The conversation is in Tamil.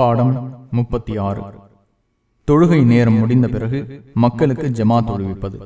பாடம் முப்பத்தி ஆறு. தொழுகை நேரம் முடிந்த பிறகு மக்களுக்கு ஜமா தொழுவிப்பது.